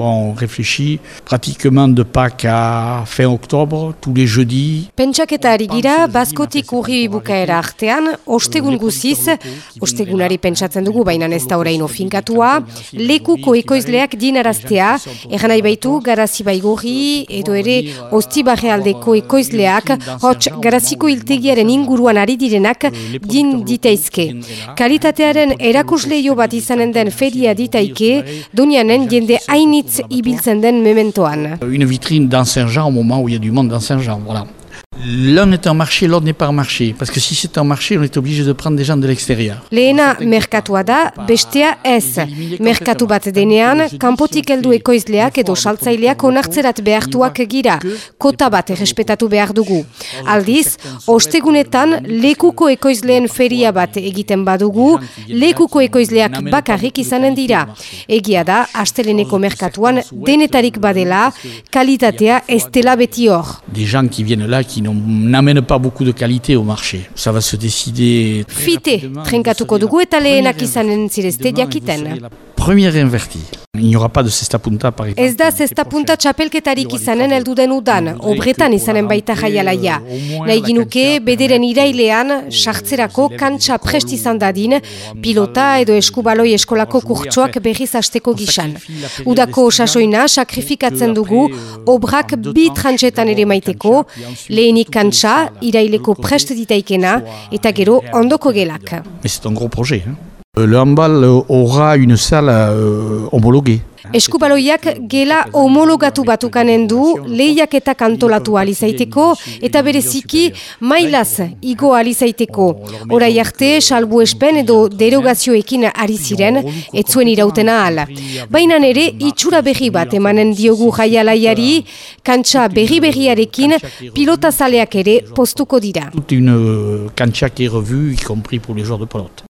Bon, on réfléchit pratiquement de Pâques à fin octobre, tous les jeudis. Pentsaketa ari gira, bazkotik urri bukaera artean, ostegun guziz, ostegunari pentsatzen dugu, baina ez da orain ofinkatua, lekuko ekoizleak dinaraztea, egan nahi baitu, garazi baigurri, edo ere, osti aldeko ekoizleak, hots garaziko iltegiaren inguruan ari direnak, din ditaizke. Kalitatearen erakusleio bat izanen den feria ditaike, donianen jende hainit Une vitrine dans Saint-Jean au moment où il y a du monde dans Saint-Jean, voilà. L'un est un marché, l'autre n'est pas un marché. Parce que si c'est un marché, on est obligé de prendre des gens de l'extérieur. Lehena merkatua da, bestea ez. Merkatu bat denean, kanpotik heldu ekoizleak edo saltzaileak onartzerat behartuak gira. Kota bat errespetatu behar dugu. Aldiz, ostegunetan lekuko ekoizleen feria bat egiten badugu, lekuko ekoizleak bakarrik izanen dira. Egia da, asteleneko merkatuan denetarik badela, kalitatea ez dela beti hor. Des gens qui viennent là, qui n'amène pas beaucoup de qualité au marché. Ça va se décider... Fite, trenkatuko dugu eta lehenak izanen zirezte jakiten. Première invertie. Il n'y aura pas de cesta punta par exemple. Ez da cesta punta txapelketarik izanen heldu den udan, obretan izanen baita jaialaia. Nahi ginuke, bederen irailean, sartzerako kantxa prest izan dadin, pilota edo eskubaloi eskolako kurtsuak berriz hasteko gisan. Udako osasoina sakrifikatzen dugu, obrak bi trantxetan ere maiteko, lehenik kantxa, iraileko prest ditaikena, eta gero ondoko gelak. Mais c'est un gros projet. Hein. Le handball aura une salle euh, homologuée. Eskubaloiak gela homologatu batukanen du lehiak eta kantolatu alizaiteko eta bereziki mailaz igo alizaiteko. Horai arte, salbu espen edo derogazioekin ari ziren, etzuen irautena ala. Baina ere, itxura berri bat emanen diogu jaialaiari, kantxa berri berriarekin pilota zaleak ere postuko dira. Une kantxa qui est revue, y compris pour les joueurs de pelote.